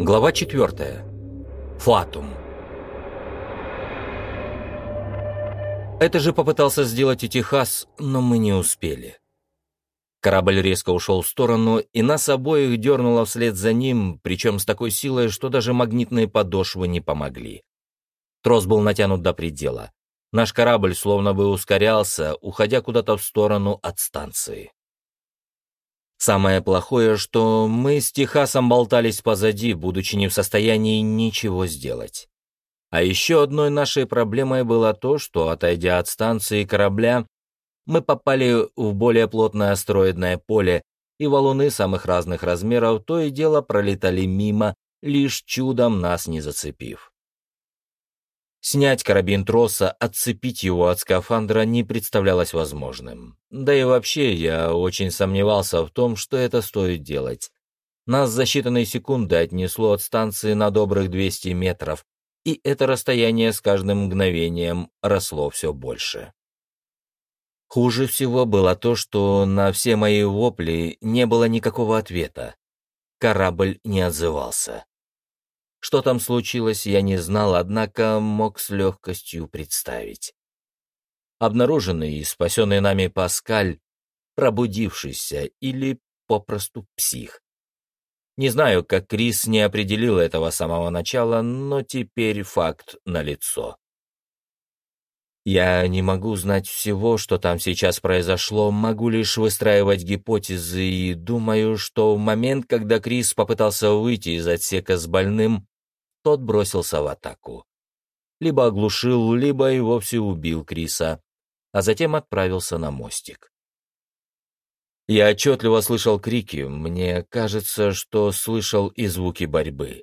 Глава 4. Фатум. Это же попытался сделать и Техас, но мы не успели. Корабль резко ушел в сторону, и нас обоих дернуло вслед за ним, причем с такой силой, что даже магнитные подошвы не помогли. Трос был натянут до предела. Наш корабль словно бы ускорялся, уходя куда-то в сторону от станции. Самое плохое, что мы с Техасом болтались позади, будучи не в состоянии ничего сделать. А еще одной нашей проблемой было то, что, отойдя от станции корабля, мы попали в более плотное астероидное поле, и валуны самых разных размеров то и дело пролетали мимо, лишь чудом нас не зацепив. Снять карабин троса, отцепить его от скафандра не представлялось возможным. Да и вообще, я очень сомневался в том, что это стоит делать. Нас за считанные секунды отнесло от станции на добрых 200 метров, и это расстояние с каждым мгновением росло все больше. Хуже всего было то, что на все мои вопли не было никакого ответа. Корабль не отзывался. Что там случилось, я не знал, однако мог с легкостью представить. Обнаруженный и спасенный нами Паскаль, пробудившийся или попросту псих. Не знаю, как Крис не определил этого самого начала, но теперь факт налицо. Я не могу знать всего, что там сейчас произошло, могу лишь выстраивать гипотезы и думаю, что в момент, когда Крис попытался выйти из отсека с больным, тот бросился в атаку. Либо оглушил, либо и вовсе убил Криса, а затем отправился на мостик. Я отчетливо слышал крики, мне кажется, что слышал и звуки борьбы.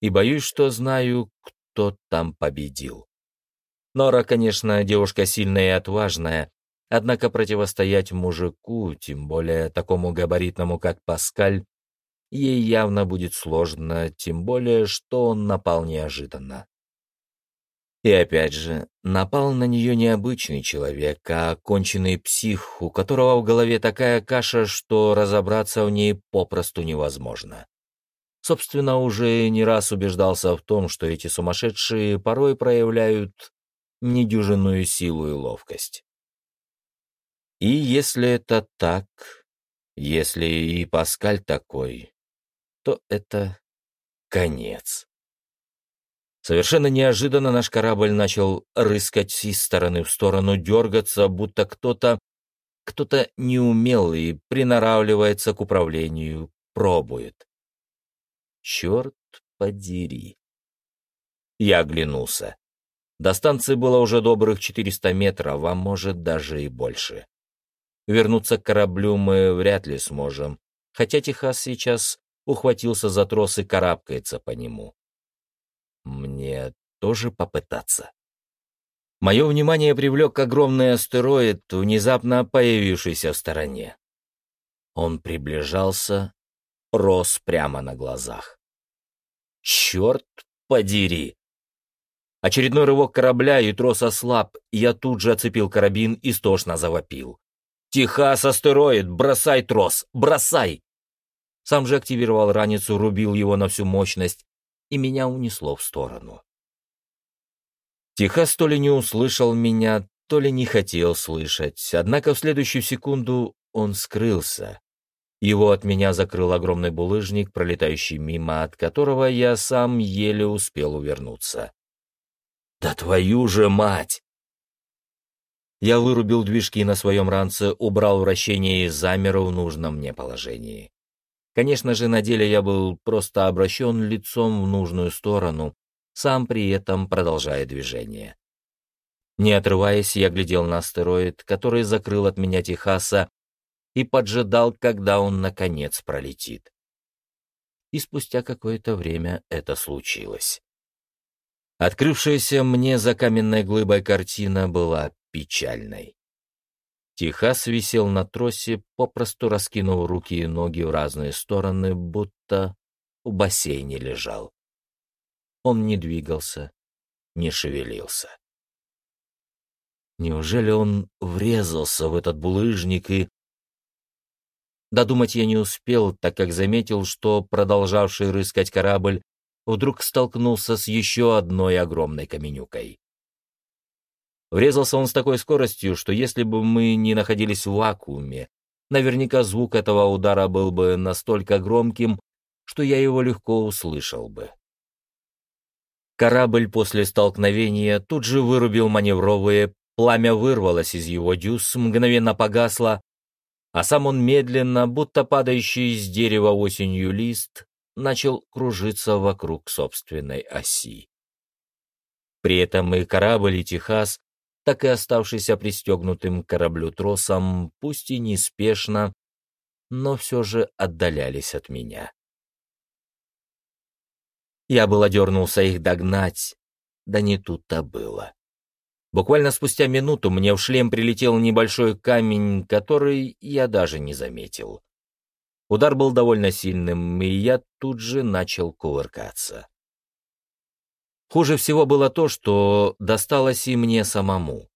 И боюсь, что знаю, кто там победил. Нора, конечно, девушка сильная и отважная, однако противостоять мужику, тем более такому габаритному, как Паскаль, ей явно будет сложно, тем более, что он напал неожиданно. И опять же, напал на нее необычный человек, а конченый псих, у которого в голове такая каша, что разобраться в ней попросту невозможно. Собственно, уже не раз убеждался в том, что эти сумасшедшие порой проявляют недюжинную силу и ловкость. И если это так, если и Паскаль такой, то это конец. Совершенно неожиданно наш корабль начал рыскать из стороны в сторону, дергаться, будто кто-то кто-то неумелый приноравливается к управлению, пробует. Черт подери. Я оглянулся. До станции было уже добрых 400 метров, а может даже и больше. Вернуться к кораблю мы вряд ли сможем, хотя Техас сейчас ухватился за трос и карабкается по нему. Мне тоже попытаться. Мое внимание привлек огромный астероид, внезапно появившийся в стороне. Он приближался, рос прямо на глазах. Черт подери! Очередной рывок корабля, и трос ослаб, и я тут же оцепил карабин и стошно завопил. «Техас, астероид! Бросай трос! Бросай!» Сам же активировал раницу, рубил его на всю мощность, и меня унесло в сторону. Техас то ли не услышал меня, то ли не хотел слышать, однако в следующую секунду он скрылся. Его от меня закрыл огромный булыжник, пролетающий мимо, от которого я сам еле успел увернуться. «Да твою же мать!» Я вырубил движки на своем ранце, убрал вращение и замер в нужном мне положении. Конечно же, на деле я был просто обращен лицом в нужную сторону, сам при этом продолжая движение. Не отрываясь, я глядел на астероид, который закрыл от меня Техаса, и поджидал, когда он, наконец, пролетит. И спустя какое-то время это случилось. Открывшаяся мне за каменной глыбой картина была печальной. Техас висел на тросе, попросту раскинув руки и ноги в разные стороны, будто в бассейне лежал. Он не двигался, не шевелился. Неужели он врезался в этот булыжник и... Додумать я не успел, так как заметил, что продолжавший рыскать корабль вдруг столкнулся с еще одной огромной каменюкой. Врезался он с такой скоростью, что если бы мы не находились в вакууме, наверняка звук этого удара был бы настолько громким, что я его легко услышал бы. Корабль после столкновения тут же вырубил маневровые, пламя вырвалось из его дюз, мгновенно погасло, а сам он медленно, будто падающий из дерева осенью лист, начал кружиться вокруг собственной оси. При этом и корабль, и Техас, так и оставшийся пристегнутым к кораблю тросом, пусть и неспешно, но все же отдалялись от меня. Я было дернулся их догнать, да не тут-то было. Буквально спустя минуту мне в шлем прилетел небольшой камень, который я даже не заметил. Удар был довольно сильным, и я тут же начал кувыркаться. Хуже всего было то, что досталось и мне самому.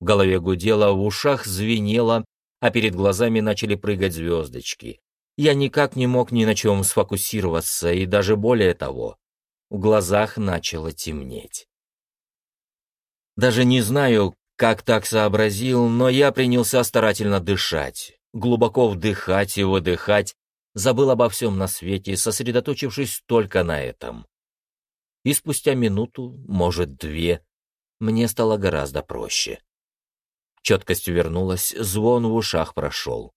В голове гудело, в ушах звенело, а перед глазами начали прыгать звездочки. Я никак не мог ни на чем сфокусироваться, и даже более того, в глазах начало темнеть. Даже не знаю, как так сообразил, но я принялся старательно дышать, глубоко вдыхать и выдыхать, забыл обо всем на свете, сосредоточившись только на этом. И спустя минуту, может, две, мне стало гораздо проще. Четкость вернулась, звон в ушах прошел.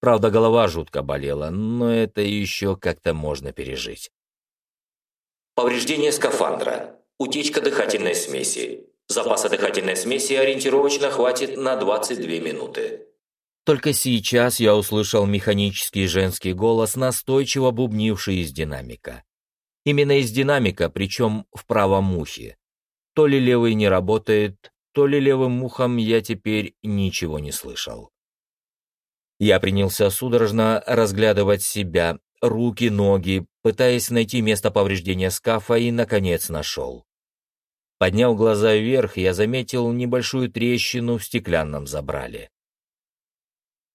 Правда, голова жутко болела, но это еще как-то можно пережить. Повреждение скафандра. Утечка дыхательной смеси. Запаса дыхательной смеси ориентировочно хватит на 22 минуты. Только сейчас я услышал механический женский голос, настойчиво бубнивший из динамика. Именно из динамика, причем в правом ухе. То ли левый не работает, то ли левым ухом я теперь ничего не слышал. Я принялся судорожно разглядывать себя, руки, ноги, пытаясь найти место повреждения скафа и, наконец, нашел. Подняв глаза вверх, я заметил небольшую трещину в стеклянном забрале.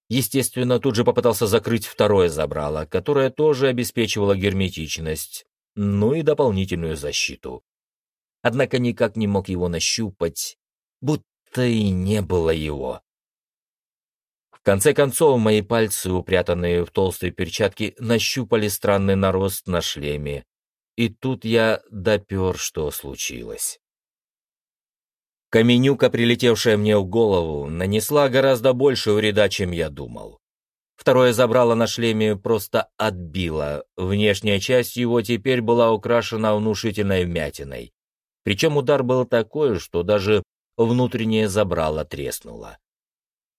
Естественно, тут же попытался закрыть второе забрало, которое тоже обеспечивало герметичность, ну и дополнительную защиту. Однако никак не мог его нащупать, будто и не было его. В конце концов, мои пальцы, упрятанные в толстые перчатки, нащупали странный нарост на шлеме, и тут я допер, что случилось. Каменюка, прилетевшая мне в голову, нанесла гораздо больше вреда, чем я думал. Второе забрало на шлеме просто отбило. Внешняя часть его теперь была украшена внушительной вмятиной. Причем удар был такой, что даже внутреннее забрало треснуло.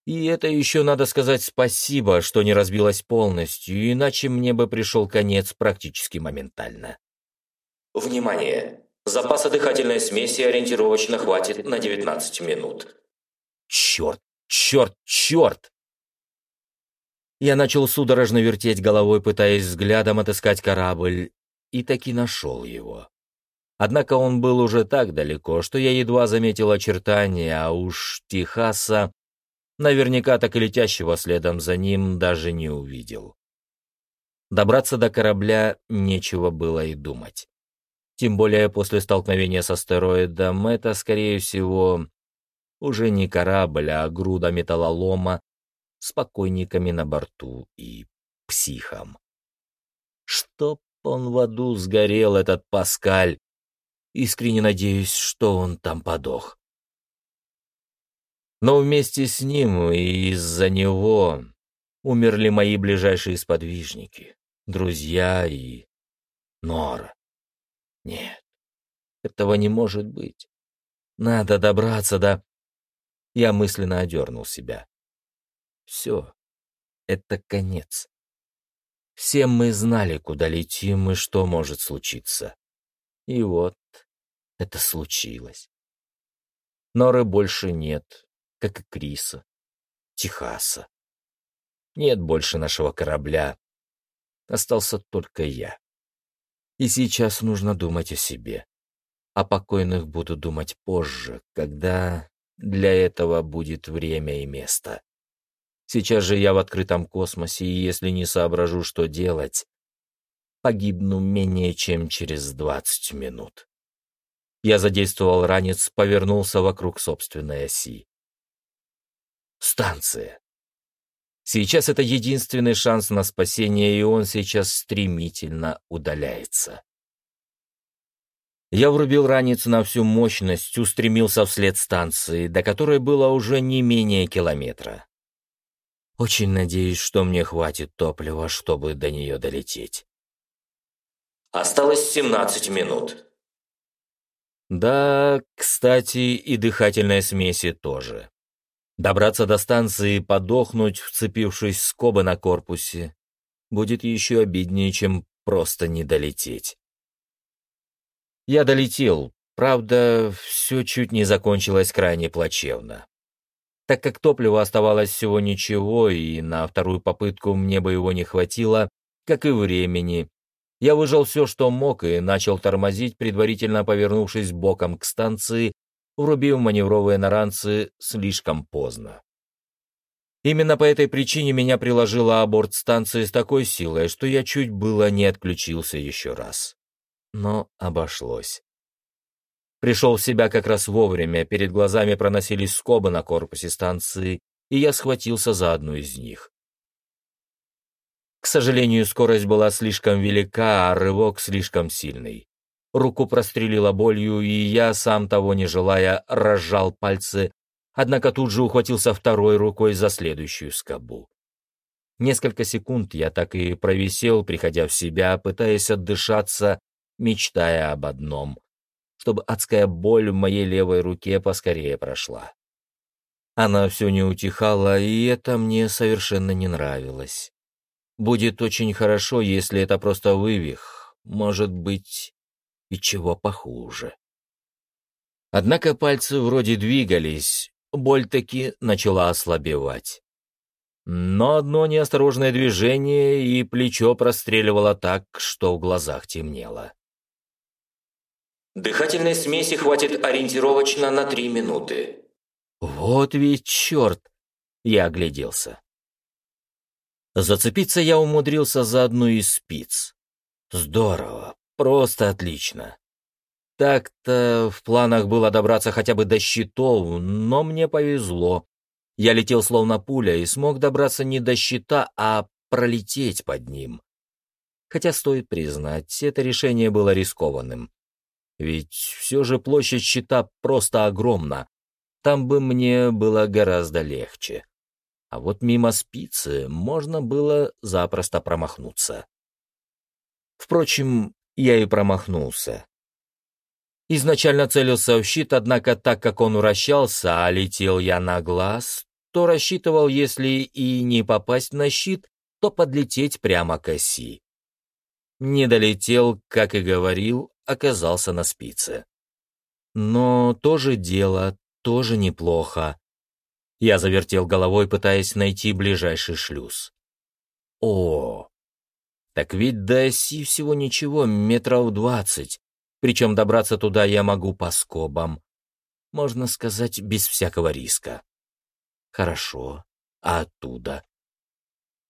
И это еще надо сказать спасибо, что не разбилось полностью, иначе мне бы пришел конец практически моментально. Внимание! Запаса дыхательной смеси ориентировочно хватит на 19 минут. Черт, черт, черт! Я начал судорожно вертеть головой, пытаясь взглядом отыскать корабль, и таки нашел его. Однако он был уже так далеко, что я едва заметил очертания, а уж Техаса, наверняка так и летящего следом за ним, даже не увидел. Добраться до корабля нечего было и думать. Тем более после столкновения с астероидом это, скорее всего, уже не корабль, а груда металлолома с покойниками на борту и психом. Чтоб он в аду сгорел, этот Паскаль. Искренне надеюсь, что он там подох. Но вместе с ним и из-за него умерли мои ближайшие сподвижники, друзья и Нора. Нет, этого не может быть. Надо добраться до... Я мысленно одернул себя. Все, это конец. Все мы знали, куда летим и что может случиться. И вот это случилось. Норы больше нет, как и Криса, Техаса. Нет больше нашего корабля. Остался только я. И сейчас нужно думать о себе. О покойных буду думать позже, когда для этого будет время и место. Сейчас же я в открытом космосе, и если не соображу, что делать, погибну менее чем через двадцать минут. Я задействовал ранец, повернулся вокруг собственной оси. Станция. Сейчас это единственный шанс на спасение, и он сейчас стремительно удаляется. Я врубил ранец на всю мощность, устремился вслед станции, до которой было уже не менее километра. Очень надеюсь, что мне хватит топлива, чтобы до нее долететь. Осталось 17 минут. Да, кстати, и дыхательной смеси тоже. Добраться до станции и подохнуть, вцепившись в скобы на корпусе, будет еще обиднее, чем просто не долететь. Я долетел, правда, все чуть не закончилось крайне плачевно. Так как топлива оставалось всего ничего, и на вторую попытку мне бы его не хватило, как и времени, я выжал все, что мог, и начал тормозить, предварительно повернувшись боком к станции, врубив маневровые наранцы слишком поздно. Именно по этой причине меня приложило о борт станции с такой силой, что я чуть было не отключился еще раз. Но обошлось. Пришел в себя как раз вовремя, перед глазами проносились скобы на корпусе станции, и я схватился за одну из них. К сожалению, скорость была слишком велика, а рывок слишком сильный. Руку прострелила болью, и я, сам того не желая, разжал пальцы, однако тут же ухватился второй рукой за следующую скобу. Несколько секунд я так и провисел, приходя в себя, пытаясь отдышаться, мечтая об одном, чтобы адская боль в моей левой руке поскорее прошла. Она все не утихала, и это мне совершенно не нравилось. Будет очень хорошо, если это просто вывих. Может быть, и чего похуже. Однако пальцы вроде двигались, боль таки начала ослабевать. Но одно неосторожное движение, и плечо простреливало так, что в глазах темнело. Дыхательной смеси хватит ориентировочно на три минуты. Вот ведь черт! Я огляделся. Зацепиться я умудрился за одну из спиц. Здорово, просто отлично. Так-то в планах было добраться хотя бы до щитов, но мне повезло. Я летел словно пуля и смог добраться не до щита, а пролететь под ним. Хотя, стоит признать, это решение было рискованным. Ведь все же площадь щита просто огромна. Там бы мне было гораздо легче а вот мимо спицы можно было запросто промахнуться. Впрочем, я и промахнулся. Изначально целился в щит, однако так как он вращался, а летел я на глаз, то рассчитывал, если и не попасть на щит, то подлететь прямо к оси. Не долетел, как и говорил, оказался на спице. Но тоже дело, тоже неплохо. Я завертел головой, пытаясь найти ближайший шлюз. О, так ведь до оси всего ничего, метров двадцать. Причем добраться туда я могу по скобам. Можно сказать, без всякого риска. Хорошо. А оттуда?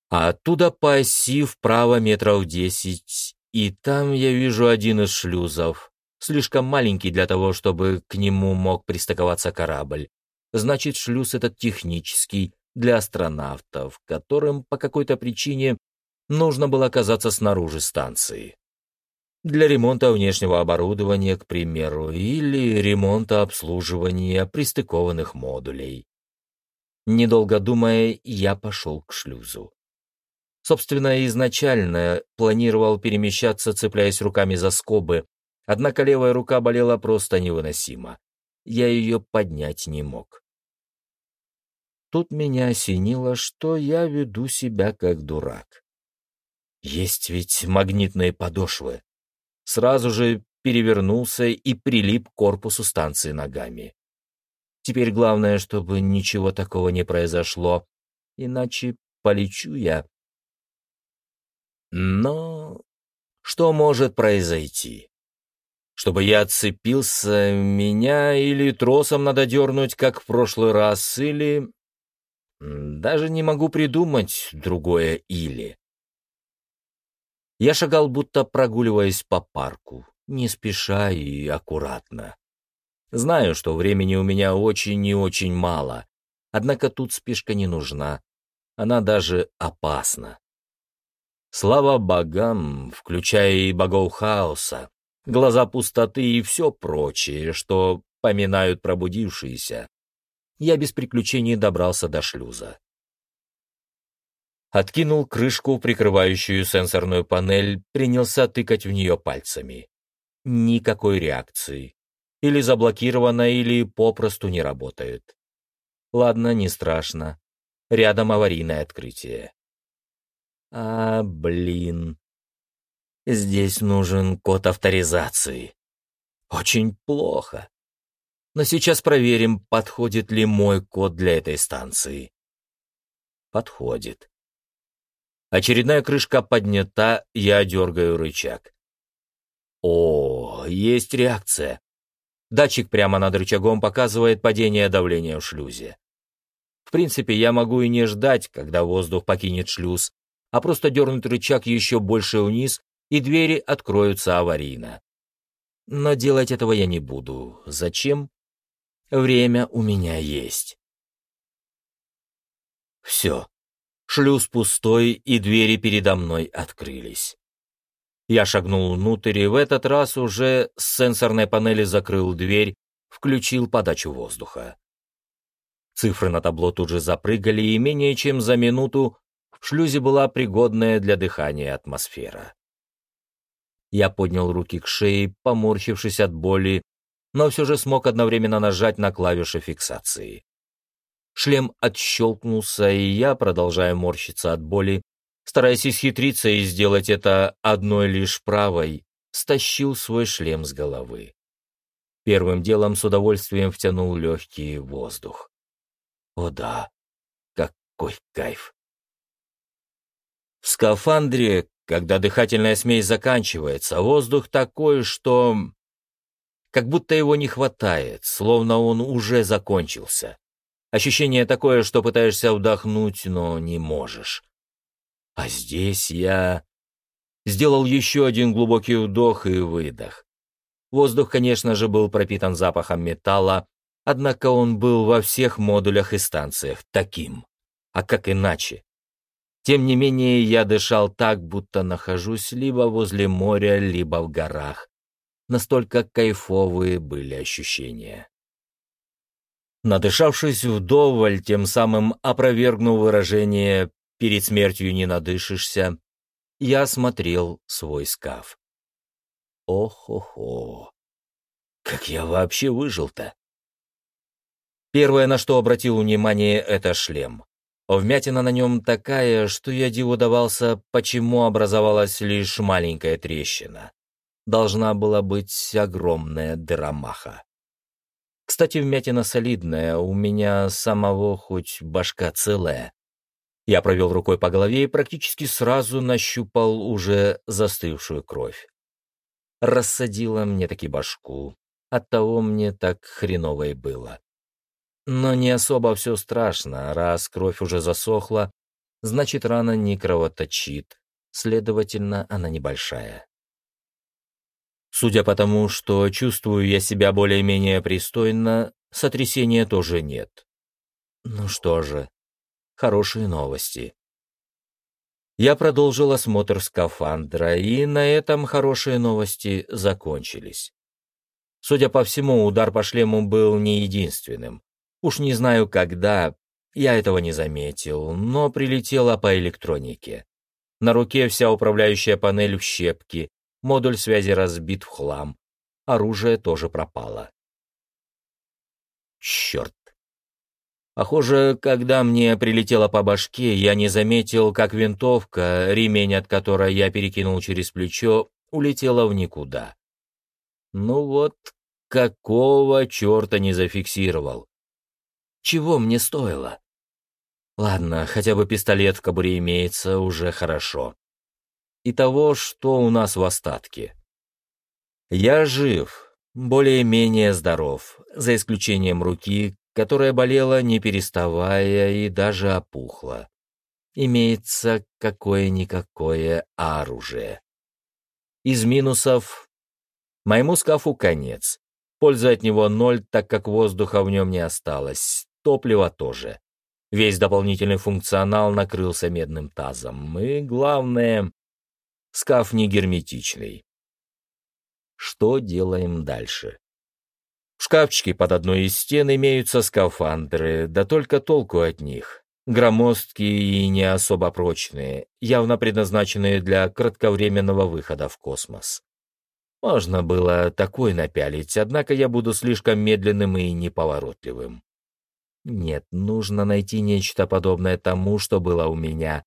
А оттуда по оси вправо метров десять, и там я вижу один из шлюзов, слишком маленький для того, чтобы к нему мог пристыковаться корабль. Значит, шлюз этот технический, для астронавтов, которым по какой-то причине нужно было оказаться снаружи станции. Для ремонта внешнего оборудования, к примеру, или ремонта обслуживания пристыкованных модулей. Недолго думая, я пошел к шлюзу. Собственно, изначально планировал перемещаться, цепляясь руками за скобы, однако левая рука болела просто невыносимо. Я ее поднять не мог. Тут меня осенило, что я веду себя как дурак. Есть ведь магнитные подошвы. Сразу же перевернулся и прилип к корпусу станции ногами. Теперь главное, чтобы ничего такого не произошло, иначе полечу я. Но что может произойти? Чтобы я отцепился, меня или тросом надо дернуть, как в прошлый раз, или Даже не могу придумать другое «или». Я шагал, будто прогуливаясь по парку, не спеша и аккуратно. Знаю, что времени у меня очень и очень мало, однако тут спешка не нужна, она даже опасна. Слава богам, включая и богов хаоса, глаза пустоты и все прочее, что поминают пробудившиеся, я без приключений добрался до шлюза. Откинул крышку, прикрывающую сенсорную панель, принялся тыкать в нее пальцами. Никакой реакции. Или заблокировано, или попросту не работает. Ладно, не страшно. Рядом аварийное открытие. А, блин. Здесь нужен код авторизации. Очень плохо. Но сейчас проверим, подходит ли мой код для этой станции. Подходит. Очередная крышка поднята, я дергаю рычаг. О, есть реакция. Датчик прямо над рычагом показывает падение давления в шлюзе. В принципе, я могу и не ждать, когда воздух покинет шлюз, а просто дернуть рычаг еще больше вниз, и двери откроются аварийно. Но делать этого я не буду. Зачем? Время у меня есть. Все. Шлюз пустой, и двери передо мной открылись. Я шагнул внутрь и в этот раз уже с сенсорной панели закрыл дверь, включил подачу воздуха. Цифры на табло тут же запрыгали, и менее чем за минуту в шлюзе была пригодная для дыхания атмосфера. Я поднял руки к шее, поморщившись от боли, но все же смог одновременно нажать на клавиши фиксации. Шлем отщелкнулся, и я, продолжая морщиться от боли, стараясь исхитриться и сделать это одной лишь правой, стащил свой шлем с головы. Первым делом с удовольствием втянул легкий воздух. О да, какой кайф! В скафандре, когда дыхательная смесь заканчивается, воздух такой, что... Как будто его не хватает, словно он уже закончился. Ощущение такое, что пытаешься вдохнуть, но не можешь. А здесь я... Сделал еще один глубокий вдох и выдох. Воздух, конечно же, был пропитан запахом металла, однако он был во всех модулях и станциях таким. А как иначе? Тем не менее, я дышал так, будто нахожусь либо возле моря, либо в горах. Настолько кайфовые были ощущения. Надышавшись вдоволь, тем самым опровергнув выражение «перед смертью не надышишься», я осмотрел свой скаф. Ох-хо-хо, как я вообще выжил-то? Первое, на что обратил внимание, это шлем. Вмятина на нем такая, что я диву давался, почему образовалась лишь маленькая трещина. Должна была быть огромная дыромаха. Кстати, вмятина солидная, у меня самого хоть башка целая. Я провел рукой по голове и практически сразу нащупал уже застывшую кровь. Рассадила мне таки башку, оттого мне так хреново и было. Но не особо все страшно, раз кровь уже засохла, значит рана не кровоточит, следовательно, она небольшая. Судя по тому, что чувствую я себя более-менее пристойно, сотрясения тоже нет. Ну что же, хорошие новости. Я продолжил осмотр скафандра, и на этом хорошие новости закончились. Судя по всему, удар по шлему был не единственным. Уж не знаю когда, я этого не заметил, но прилетело по электронике. На руке вся управляющая панель в щепки, модуль связи разбит в хлам, оружие тоже пропало. Черт. Похоже, когда мне прилетело по башке, я не заметил, как винтовка, ремень от которой я перекинул через плечо, улетела в никуда. Ну вот, какого черта не зафиксировал? Чего мне стоило? Ладно, хотя бы пистолет в кобуре имеется, уже хорошо. И того, что у нас в остатке. Я жив, более-менее здоров, за исключением руки, которая болела не переставая и даже опухла. Имеется какое-никакое оружие. Из минусов моему скафу конец. Пользы от него ноль, так как воздуха в нем не осталось. Топлива тоже. Весь дополнительный функционал накрылся медным тазом. И главное, скаф не герметичный. Что делаем дальше? В шкафчике под одной из стен имеются скафандры, да только толку от них. Громоздкие и не особо прочные, явно предназначенные для кратковременного выхода в космос. Можно было такой напялить, однако я буду слишком медленным и неповоротливым. Нет, нужно найти нечто подобное тому, что было у меня,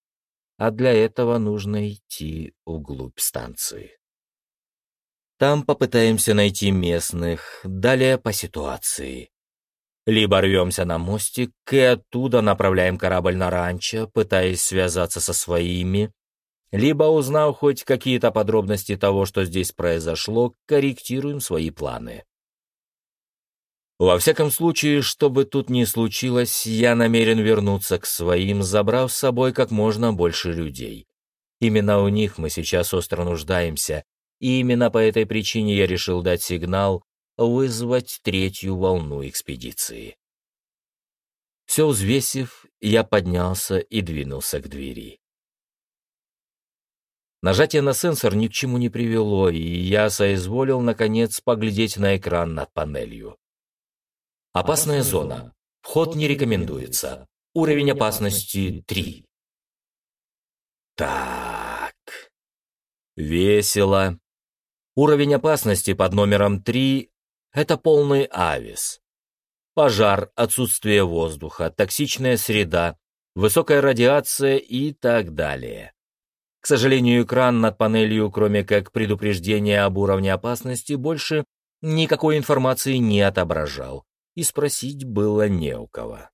а для этого нужно идти вглубь станции. Там попытаемся найти местных, далее по ситуации. Либо рвемся на мостик и оттуда направляем корабль на ранчо, пытаясь связаться со своими, либо, узнав хоть какие-то подробности того, что здесь произошло, корректируем свои планы. Во всяком случае, что бы тут ни случилось, я намерен вернуться к своим, забрав с собой как можно больше людей. Именно у них мы сейчас остро нуждаемся, и именно по этой причине я решил дать сигнал вызвать третью волну экспедиции. Все взвесив, я поднялся и двинулся к двери. Нажатие на сенсор ни к чему не привело, и я соизволил, наконец, поглядеть на экран над панелью. Опасная зона. Вход не рекомендуется. Уровень опасности 3. Так. Весело. Уровень опасности под номером 3 – это полный авис. Пожар, отсутствие воздуха, токсичная среда, высокая радиация и так далее. К сожалению, экран над панелью, кроме как предупреждения об уровне опасности, больше никакой информации не отображал, и спросить было не у кого.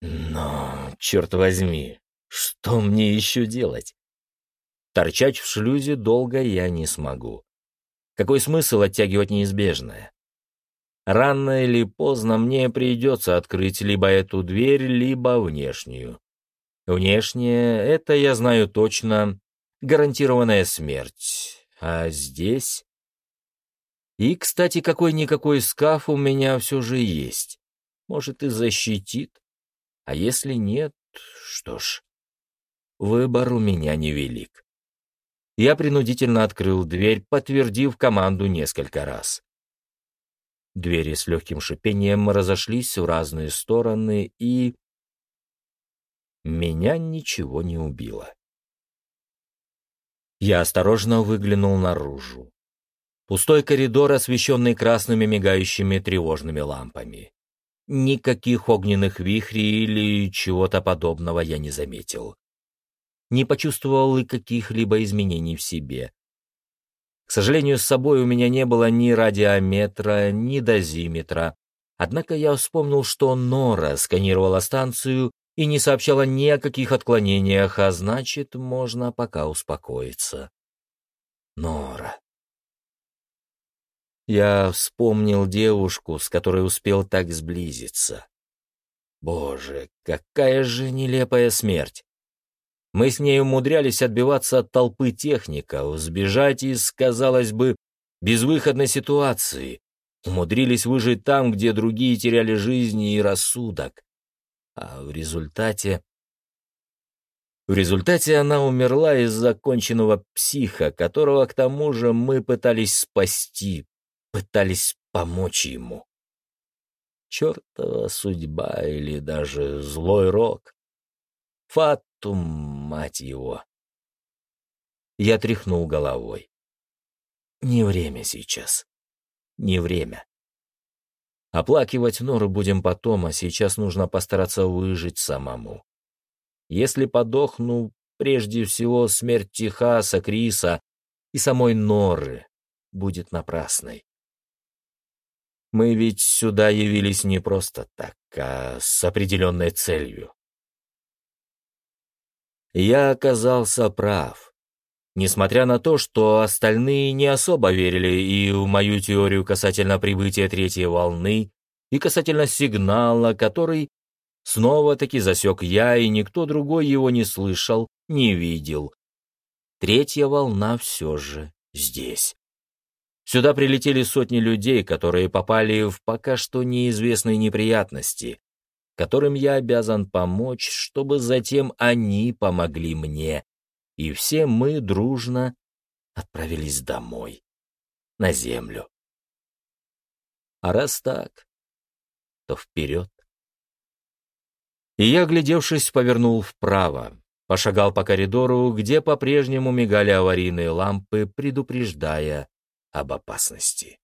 Но, черт возьми, что мне еще делать? Торчать в шлюзе долго я не смогу. Какой смысл оттягивать неизбежное? Рано или поздно мне придется открыть либо эту дверь, либо внешнюю. Внешне, это я знаю точно, гарантированная смерть. А здесь... И, кстати, какой-никакой скаф у меня все же есть. Может, и защитит. А если нет, что ж, выбор у меня невелик. Я принудительно открыл дверь, подтвердив команду несколько раз. Двери с легким шипением разошлись в разные стороны, и меня ничего не убило. Я осторожно выглянул наружу. Пустой коридор, освещенный красными мигающими тревожными лампами. Никаких огненных вихрей или чего-то подобного я не заметил. Не почувствовал и каких-либо изменений в себе. К сожалению, с собой у меня не было ни радиометра, ни дозиметра. Однако я вспомнил, что Нора сканировала станцию и не сообщала ни о каких отклонениях, а значит, можно пока успокоиться. Нора. Я вспомнил девушку, с которой успел так сблизиться. Боже, какая же нелепая смерть! Мы с ней умудрялись отбиваться от толпы техников, сбежать из, казалось бы, безвыходной ситуации, умудрились выжить там, где другие теряли жизни и рассудок. А в результате... В результате она умерла из-за конченного психа, которого, к тому же, мы пытались спасти, пытались помочь ему. Чертова судьба или даже злой рок. Фатум, мать его. Я тряхнул головой. Не время сейчас. Не время. Оплакивать Нору будем потом, а сейчас нужно постараться выжить самому. Если подохну, прежде всего смерть Техаса, Криса и самой Норы будет напрасной. Мы ведь сюда явились не просто так, а с определенной целью. Я оказался прав. Несмотря на то, что остальные не особо верили и в мою теорию касательно прибытия третьей волны, и касательно сигнала, который снова-таки засек я, и никто другой его не слышал, не видел. Третья волна все же здесь. Сюда прилетели сотни людей, которые попали в пока что неизвестные неприятности, которым я обязан помочь, чтобы затем они помогли мне, и все мы дружно отправились домой, на землю. А раз так, то вперед. И я, глядевшись, повернул вправо, пошагал по коридору, где по-прежнему мигали аварийные лампы, предупреждая об опасности.